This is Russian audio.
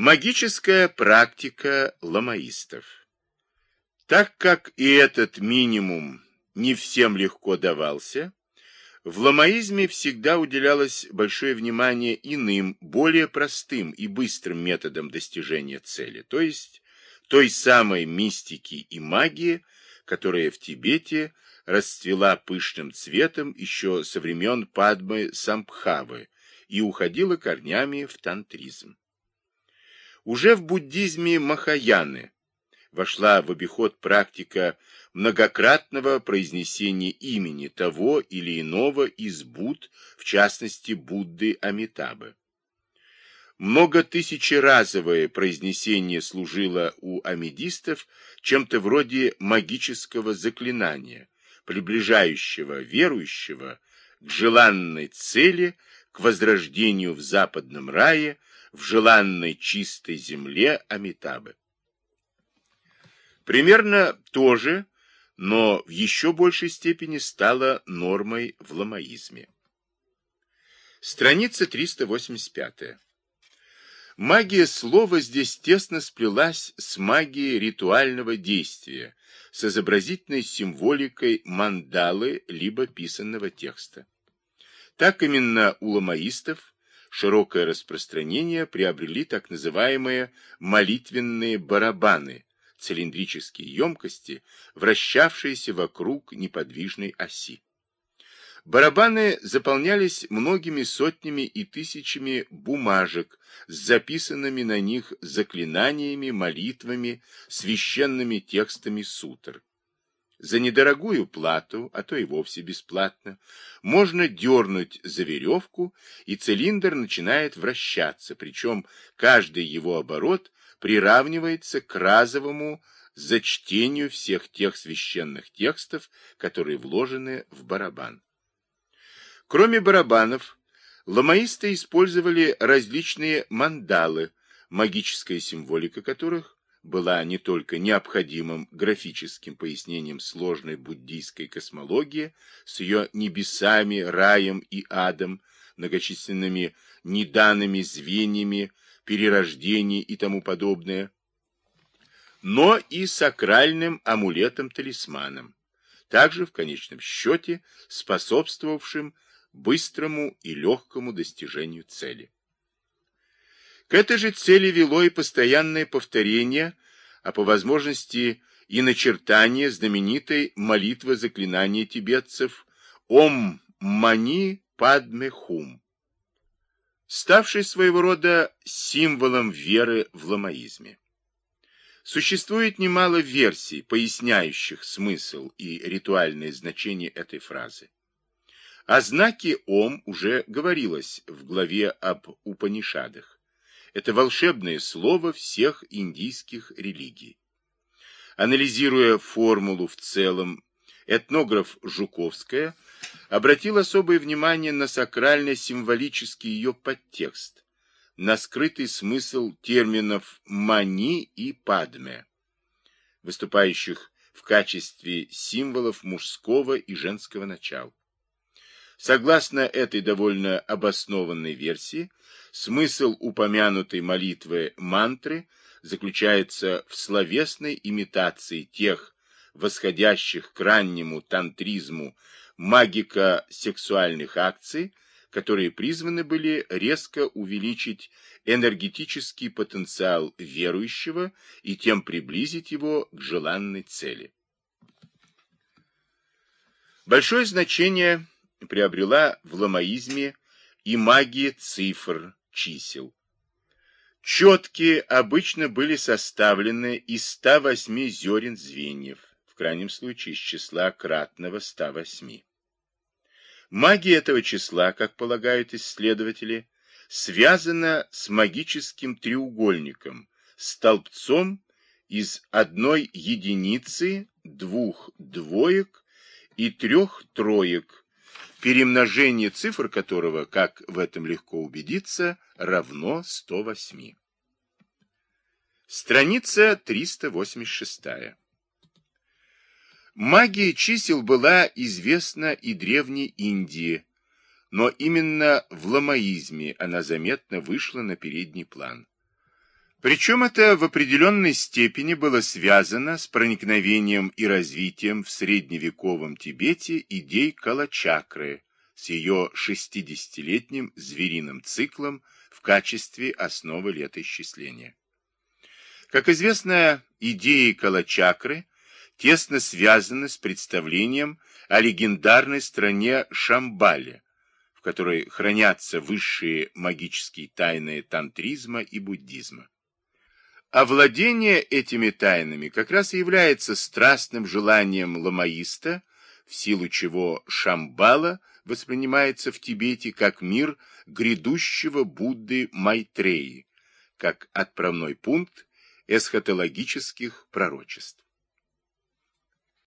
Магическая практика ламаистов. Так как и этот минимум не всем легко давался, в ламаизме всегда уделялось большое внимание иным, более простым и быстрым методам достижения цели, то есть той самой мистики и магии, которая в Тибете расцвела пышным цветом еще со времен Падмы Самбхавы и уходила корнями в тантризм. Уже в буддизме Махаяны вошла в обиход практика многократного произнесения имени того или иного из Будд, в частности Будды Амитабы. Многотысячеразовое произнесение служило у амидистов чем-то вроде магического заклинания, приближающего верующего к желанной цели, к возрождению в западном рае, в желанной чистой земле Амитабы. Примерно то же, но в еще большей степени стало нормой в ламаизме. Страница 385. Магия слова здесь тесно сплелась с магией ритуального действия, с изобразительной символикой мандалы либо писанного текста. Так именно у ламаистов широкое распространение приобрели так называемые молитвенные барабаны, цилиндрические емкости, вращавшиеся вокруг неподвижной оси. Барабаны заполнялись многими сотнями и тысячами бумажек с записанными на них заклинаниями, молитвами, священными текстами сутр. За недорогую плату, а то и вовсе бесплатно, можно дернуть за веревку, и цилиндр начинает вращаться, причем каждый его оборот приравнивается к разовому зачтению всех тех священных текстов, которые вложены в барабан. Кроме барабанов, ламаисты использовали различные мандалы, магическая символика которых была не только необходимым графическим пояснением сложной буддийской космологии с ее небесами, раем и адом, многочисленными неданными звеньями, перерождений и тому подобное, но и сакральным амулетом-талисманом, также в конечном счете способствовавшим быстрому и легкому достижению цели. К этой же цели вело и постоянное повторение, а по возможности и начертание знаменитой молитвы заклинания тибетцев «Ом Мани Падме Хум», ставшей своего рода символом веры в ламаизме. Существует немало версий, поясняющих смысл и ритуальное значение этой фразы. О знаке Ом уже говорилось в главе об Упанишадах. Это волшебное слово всех индийских религий. Анализируя формулу в целом, этнограф Жуковская обратил особое внимание на сакрально-символический ее подтекст, на скрытый смысл терминов «мани» и «падме», выступающих в качестве символов мужского и женского начала. Согласно этой довольно обоснованной версии, смысл упомянутой молитвы мантры заключается в словесной имитации тех восходящих к раннему тантризму магико-сексуальных акций, которые призваны были резко увеличить энергетический потенциал верующего и тем приблизить его к желанной цели. Большое значение приобрела в ламаизме и магия цифр, чисел. Четкие обычно были составлены из 108 зерен звеньев, в крайнем случае из числа кратного 108. Магия этого числа, как полагают исследователи, связана с магическим треугольником, столбцом из одной единицы, двух двоек и трех троек, перемножение цифр которого, как в этом легко убедиться, равно 108. Страница 386. Магия чисел была известна и Древней Индии, но именно в ламаизме она заметно вышла на передний план. Причем это в определенной степени было связано с проникновением и развитием в средневековом Тибете идей Калачакры с ее 60-летним звериным циклом в качестве основы летоисчисления. Как известно, идеи Калачакры тесно связаны с представлением о легендарной стране Шамбале, в которой хранятся высшие магические тайны тантризма и буддизма. Овладение этими тайнами как раз и является страстным желанием ламаиста, в силу чего Шамбала воспринимается в Тибете как мир грядущего Будды Майтреи, как отправной пункт эсхатологических пророчеств.